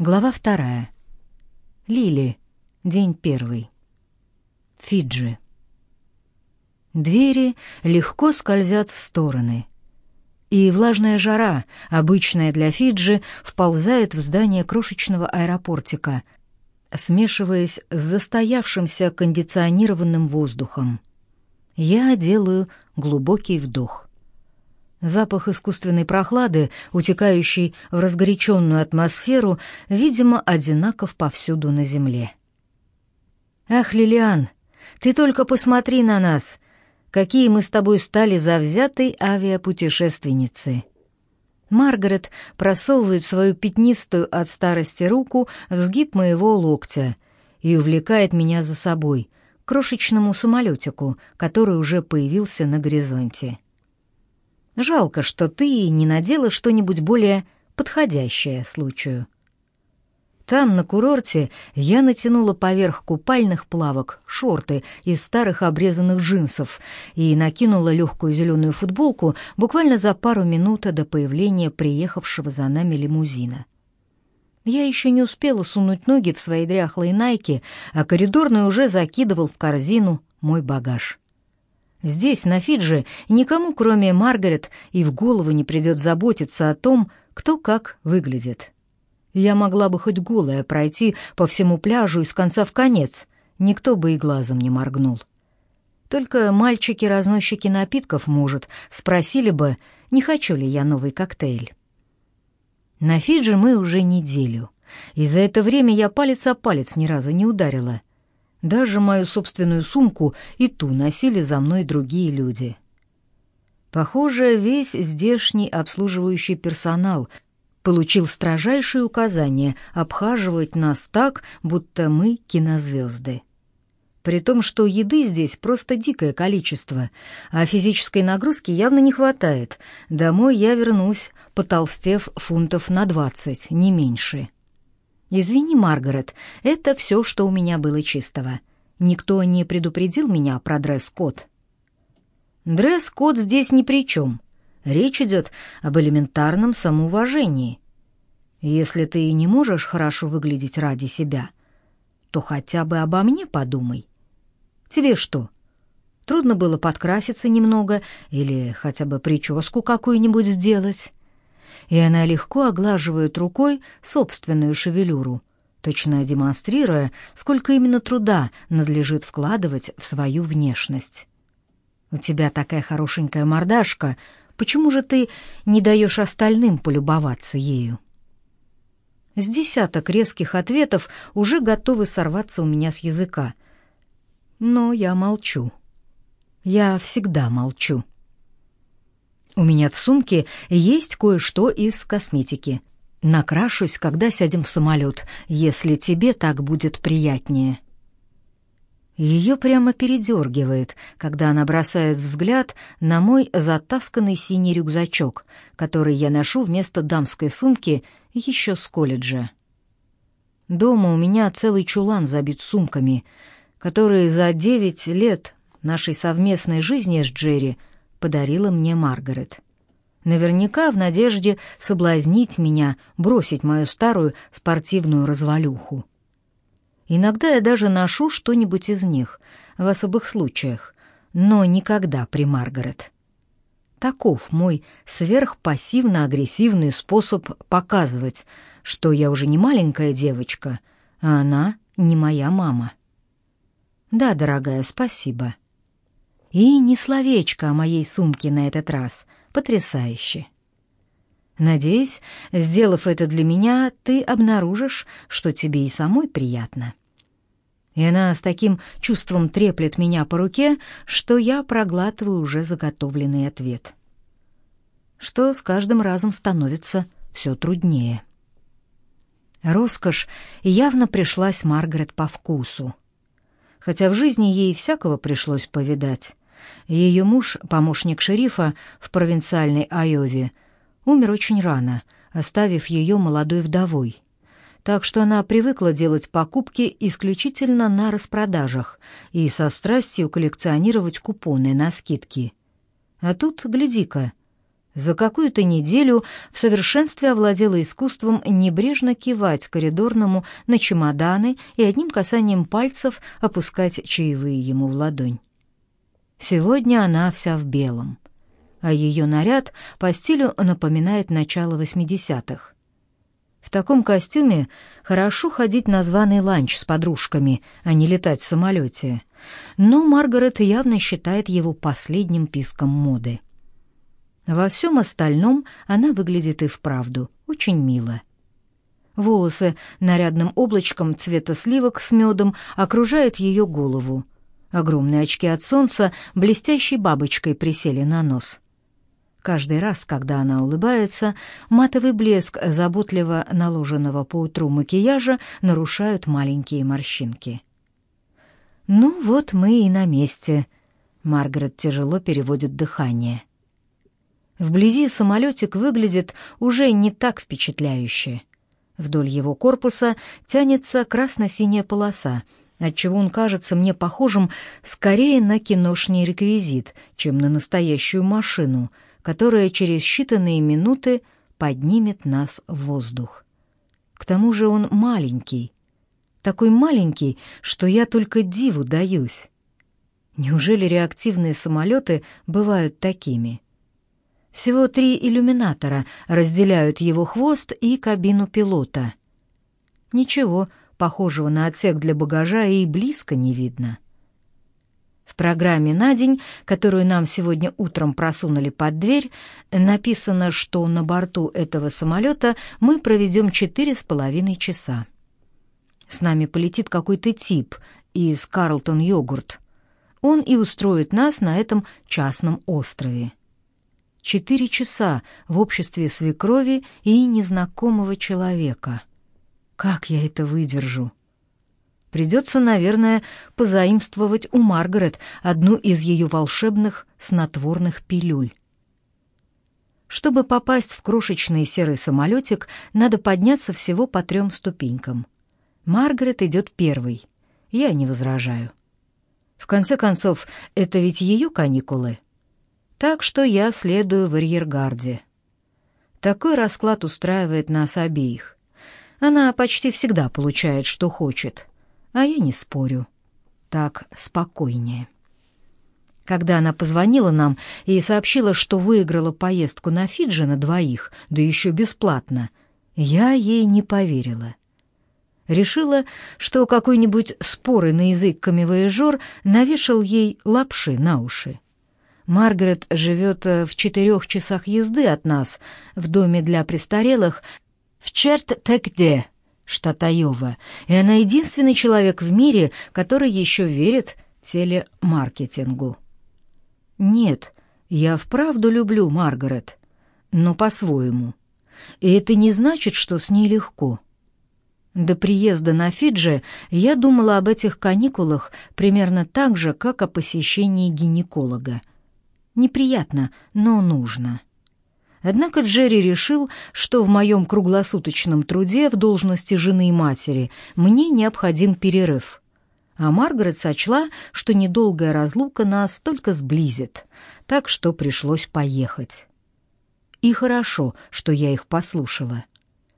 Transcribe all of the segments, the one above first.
Глава вторая. Лили. День первый. Фиджи. Двери легко скользят в стороны. И влажная жара, обычная для Фиджи, вползает в здание крошечного аэропортика, смешиваясь с застоявшимся кондиционированным воздухом. Я делаю глубокий вдох. Запах искусственной прохлады, утекающий в разгоряченную атмосферу, видимо, одинаков повсюду на земле. «Ах, Лилиан, ты только посмотри на нас! Какие мы с тобой стали завзятой авиапутешественницы!» Маргарет просовывает свою пятнистую от старости руку в сгиб моего локтя и увлекает меня за собой, крошечному самолетику, который уже появился на горизонте. Жалко, что ты не надела что-нибудь более подходящее случаю. Там, на курорте, я натянула поверх купальных плавок шорты из старых обрезанных джинсов и накинула легкую зеленую футболку буквально за пару минут до появления приехавшего за нами лимузина. Я еще не успела сунуть ноги в свои дряхлые найки, а коридорный уже закидывал в корзину мой багаж. Здесь, на Фиджи, никому, кроме Маргарет, и в голову не придет заботиться о том, кто как выглядит. Я могла бы хоть голая пройти по всему пляжу из конца в конец, никто бы и глазом не моргнул. Только мальчики-разносчики напитков, может, спросили бы, не хочу ли я новый коктейль. На Фиджи мы уже неделю, и за это время я палец о палец ни разу не ударила — даже мою собственную сумку и ту носили за мной другие люди. Похоже, весь здешний обслуживающий персонал получил строжайшие указания обхаживать нас так, будто мы кинозвезды. При том, что еды здесь просто дикое количество, а физической нагрузки явно не хватает. Домой я вернусь, потолстев фунтов на двадцать, не меньше. «Извини, Маргарет, это все, что у меня было чистого. Никто не предупредил меня про дресс-код». «Дресс-код здесь ни при чем. Речь идет об элементарном самоуважении. Если ты не можешь хорошо выглядеть ради себя, то хотя бы обо мне подумай. Тебе что, трудно было подкраситься немного или хотя бы прическу какую-нибудь сделать?» И она легко оглаживает рукой собственную шевелюру, точно демонстрируя, сколько именно труда надлежит вкладывать в свою внешность. «У тебя такая хорошенькая мордашка, почему же ты не даешь остальным полюбоваться ею?» С десяток резких ответов уже готовы сорваться у меня с языка. Но я молчу. Я всегда молчу. У меня в сумке есть кое-что из косметики. Накрашусь, когда сядем в самолет, если тебе так будет приятнее». Ее прямо передергивает, когда она бросает взгляд на мой затасканный синий рюкзачок, который я ношу вместо дамской сумки еще с колледжа. Дома у меня целый чулан забит сумками, которые за девять лет нашей совместной жизни с Джерри подарила мне Маргарет. Наверняка в надежде соблазнить меня, бросить мою старую спортивную развалюху. Иногда я даже ношу что-нибудь из них, в особых случаях, но никогда при Маргарет. Таков мой сверхпассивно-агрессивный способ показывать, что я уже не маленькая девочка, а она не моя мама. Да, дорогая, спасибо. И ни словечко о моей сумке на этот раз. Потрясающе. Надеюсь, сделав это для меня, ты обнаружишь, что тебе и самой приятно. И она с таким чувством треплет меня по руке, что я проглатываю уже заготовленный ответ. Что с каждым разом становится все труднее. Роскошь явно пришлась Маргарет по вкусу. Хотя в жизни ей всякого пришлось повидать. Ее муж, помощник шерифа в провинциальной Айове, умер очень рано, оставив ее молодой вдовой. Так что она привыкла делать покупки исключительно на распродажах и со страстью коллекционировать купоны на скидки. А тут, гляди-ка, За какую-то неделю в совершенстве овладела искусством небрежно кивать коридорному на чемоданы и одним касанием пальцев опускать чаевые ему в ладонь. Сегодня она вся в белом, а ее наряд по стилю напоминает начало восьмидесятых. В таком костюме хорошо ходить на званый ланч с подружками, а не летать в самолете. Но Маргарет явно считает его последним писком моды. Во всем остальном она выглядит и вправду очень мило. Волосы нарядным облачком цвета сливок с медом окружают ее голову. Огромные очки от солнца блестящей бабочкой присели на нос. Каждый раз, когда она улыбается, матовый блеск заботливо наложенного по утру макияжа нарушают маленькие морщинки. «Ну вот мы и на месте», — Маргарет тяжело переводит дыхание. Вблизи самолетик выглядит уже не так впечатляюще. Вдоль его корпуса тянется красно-синяя полоса, отчего он кажется мне похожим скорее на киношный реквизит, чем на настоящую машину, которая через считанные минуты поднимет нас в воздух. К тому же он маленький, такой маленький, что я только диву даюсь. Неужели реактивные самолеты бывают такими? Всего три иллюминатора разделяют его хвост и кабину пилота. Ничего похожего на отсек для багажа и близко не видно. В программе на день, которую нам сегодня утром просунули под дверь, написано, что на борту этого самолета мы проведем четыре с половиной часа. С нами полетит какой-то тип из Карлтон Йогурт. Он и устроит нас на этом частном острове. Четыре часа в обществе свекрови и незнакомого человека. Как я это выдержу? Придется, наверное, позаимствовать у Маргарет одну из ее волшебных снотворных пилюль. Чтобы попасть в крошечный серый самолетик, надо подняться всего по трем ступенькам. Маргарет идет первой. Я не возражаю. В конце концов, это ведь ее каникулы так что я следую в арьергарде. Такой расклад устраивает нас обеих. Она почти всегда получает, что хочет, а я не спорю. Так спокойнее. Когда она позвонила нам и сообщила, что выиграла поездку на Фиджи на двоих, да еще бесплатно, я ей не поверила. Решила, что какой-нибудь споры на язык камевояжер навешал ей лапши на уши. Маргарет живет э, в четырех часах езды от нас, в доме для престарелых в Черт-Текде, штат Айова, и она единственный человек в мире, который еще верит телемаркетингу. Нет, я вправду люблю Маргарет, но по-своему. И это не значит, что с ней легко. До приезда на Фиджи я думала об этих каникулах примерно так же, как о посещении гинеколога. Неприятно, но нужно. Однако Джерри решил, что в моем круглосуточном труде в должности жены и матери мне необходим перерыв. А Маргарет сочла, что недолгая разлука нас только сблизит, так что пришлось поехать. И хорошо, что я их послушала.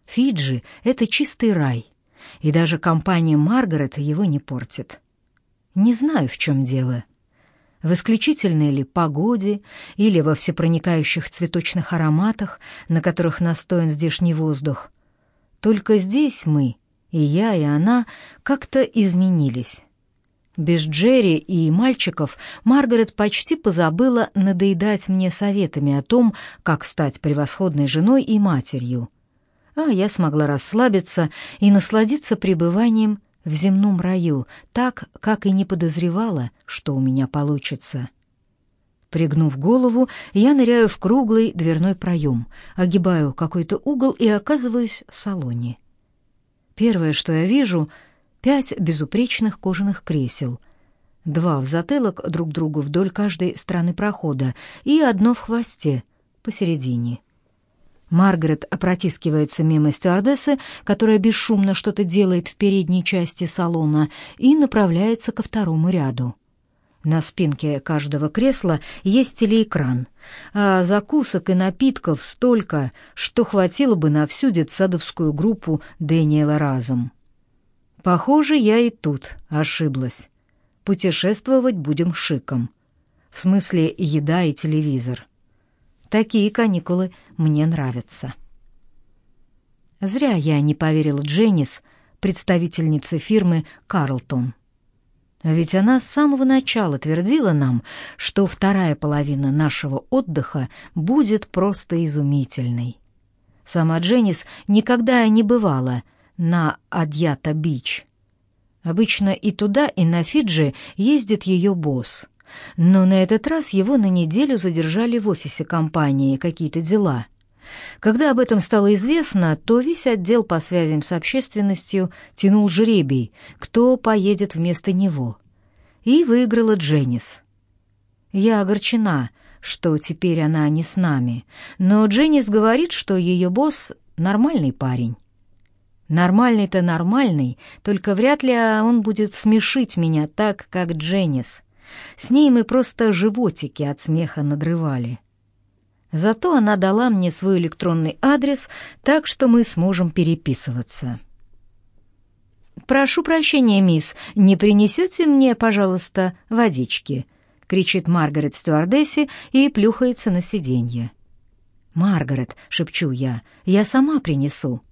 Фиджи — это чистый рай, и даже компания Маргарет его не портит. Не знаю, в чем дело в исключительной ли погоде или во всепроникающих цветочных ароматах, на которых настоен здешний воздух. Только здесь мы, и я, и она, как-то изменились. Без Джерри и мальчиков Маргарет почти позабыла надоедать мне советами о том, как стать превосходной женой и матерью. А я смогла расслабиться и насладиться пребыванием в земном раю, так, как и не подозревала, что у меня получится. Пригнув голову, я ныряю в круглый дверной проем, огибаю какой-то угол и оказываюсь в салоне. Первое, что я вижу — пять безупречных кожаных кресел, два в затылок друг другу вдоль каждой стороны прохода и одно в хвосте, посередине — Маргарет протискивается мимо стюардессы, которая бесшумно что-то делает в передней части салона, и направляется ко второму ряду. На спинке каждого кресла есть телеэкран, а закусок и напитков столько, что хватило бы на всю детсадовскую группу Дэниела разом. Похоже, я и тут ошиблась. Путешествовать будем шиком. В смысле еда и телевизор. Такие каникулы мне нравятся. Зря я не поверила Дженнис, представительнице фирмы «Карлтон». Ведь она с самого начала твердила нам, что вторая половина нашего отдыха будет просто изумительной. Сама Дженнис никогда не бывала на Адьята-Бич. Обычно и туда, и на Фиджи ездит ее босс. Но на этот раз его на неделю задержали в офисе компании, какие-то дела — когда об этом стало известно, то весь отдел по связям с общественностью тянул жребий, кто поедет вместо него. И выиграла Дженнис. Я огорчена, что теперь она не с нами, но Дженнис говорит, что ее босс — нормальный парень. Нормальный-то нормальный, только вряд ли он будет смешить меня так, как Дженнис. С ней мы просто животики от смеха надрывали. Зато она дала мне свой электронный адрес, так что мы сможем переписываться. «Прошу прощения, мисс, не принесете мне, пожалуйста, водички?» — кричит Маргарет стюардессе и плюхается на сиденье. «Маргарет», — шепчу я, — «я сама принесу».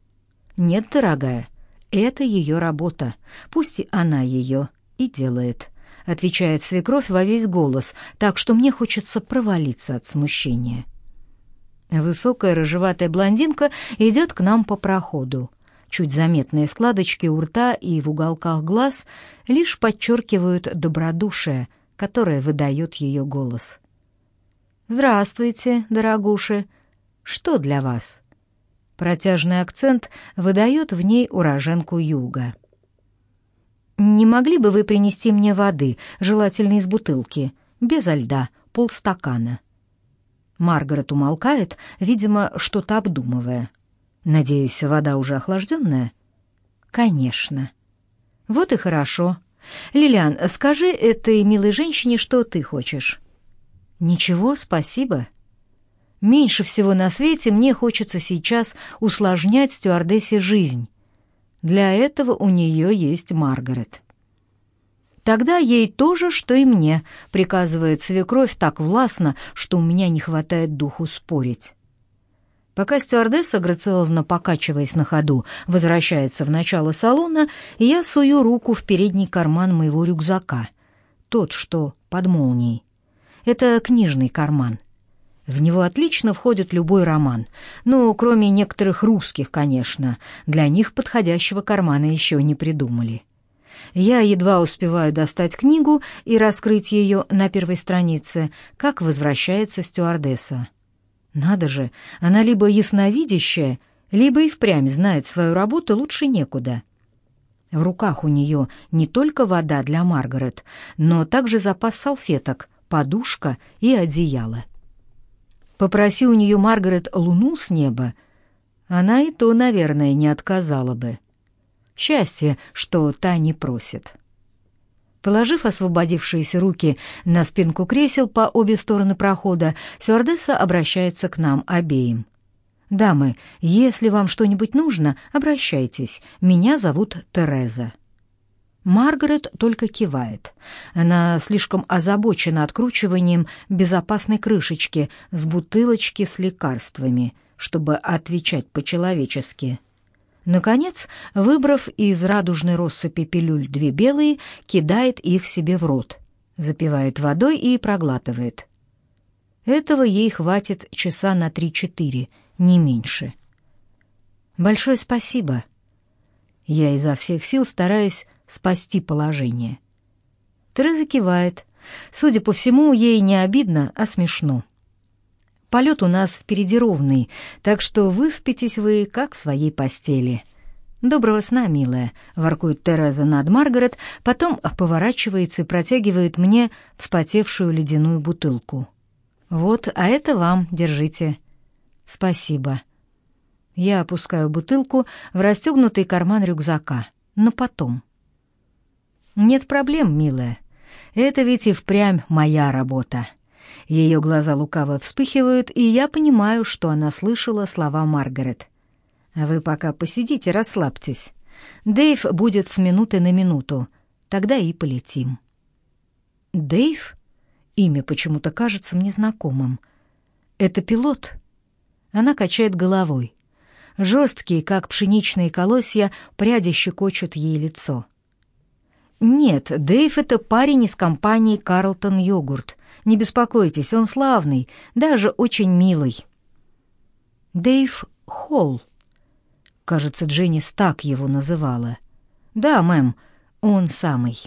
«Нет, дорогая, это ее работа, пусть и она ее и делает», — отвечает свекровь во весь голос, так что мне хочется провалиться от смущения. Высокая рыжеватая блондинка идет к нам по проходу. Чуть заметные складочки у рта и в уголках глаз лишь подчеркивают добродушие, которое выдает ее голос. «Здравствуйте, дорогуши! Что для вас?» Протяжный акцент выдает в ней уроженку юга. «Не могли бы вы принести мне воды, желательно из бутылки, без льда, полстакана?» Маргарет умолкает, видимо, что-то обдумывая. Надеюсь, вода уже охлажденная? Конечно. Вот и хорошо. Лилиан, скажи этой милой женщине, что ты хочешь. Ничего, спасибо. Меньше всего на свете мне хочется сейчас усложнять стюардессе жизнь. Для этого у нее есть Маргарет. Тогда ей то же, что и мне, приказывает свекровь так властно, что у меня не хватает духу спорить. Пока стюардесса, грациозно покачиваясь на ходу, возвращается в начало салона, я сую руку в передний карман моего рюкзака. Тот, что под молнией. Это книжный карман. В него отлично входит любой роман. Ну, кроме некоторых русских, конечно. Для них подходящего кармана еще не придумали. Я едва успеваю достать книгу и раскрыть ее на первой странице, как возвращается стюардесса. Надо же, она либо ясновидящая, либо и впрямь знает свою работу лучше некуда. В руках у нее не только вода для Маргарет, но также запас салфеток, подушка и одеяло. Попроси у нее Маргарет луну с неба, она и то, наверное, не отказала бы. Счастье, что та не просит. Положив освободившиеся руки на спинку кресел по обе стороны прохода, Сюардесса обращается к нам обеим. «Дамы, если вам что-нибудь нужно, обращайтесь. Меня зовут Тереза». Маргарет только кивает. Она слишком озабочена откручиванием безопасной крышечки с бутылочки с лекарствами, чтобы отвечать по-человечески. Наконец, выбрав из радужной россыпи пилюль две белые, кидает их себе в рот, запивает водой и проглатывает. Этого ей хватит часа на три-четыре, не меньше. Большое спасибо. Я изо всех сил стараюсь спасти положение. Тереза кивает. Судя по всему, ей не обидно, а смешно. Полет у нас впереди ровный, так что выспитесь вы, как в своей постели. Доброго сна, милая, воркует Тереза над Маргарет, потом поворачивается и протягивает мне вспотевшую ледяную бутылку. Вот, а это вам, держите. Спасибо. Я опускаю бутылку в расстегнутый карман рюкзака, но потом. Нет проблем, милая. Это ведь и впрямь моя работа. Ее глаза лукаво вспыхивают, и я понимаю, что она слышала слова Маргарет. А вы пока посидите, расслабьтесь. Дэйв будет с минуты на минуту. Тогда и полетим. Дэйв? Имя почему-то кажется мне знакомым. Это пилот? Она качает головой. Жесткие, как пшеничные колосья, пряди щекочут ей лицо. «Нет, Дэйв — это парень из компании «Карлтон Йогурт». Не беспокойтесь, он славный, даже очень милый». «Дэйв Холл». Кажется, Дженнис так его называла. «Да, мэм, он самый».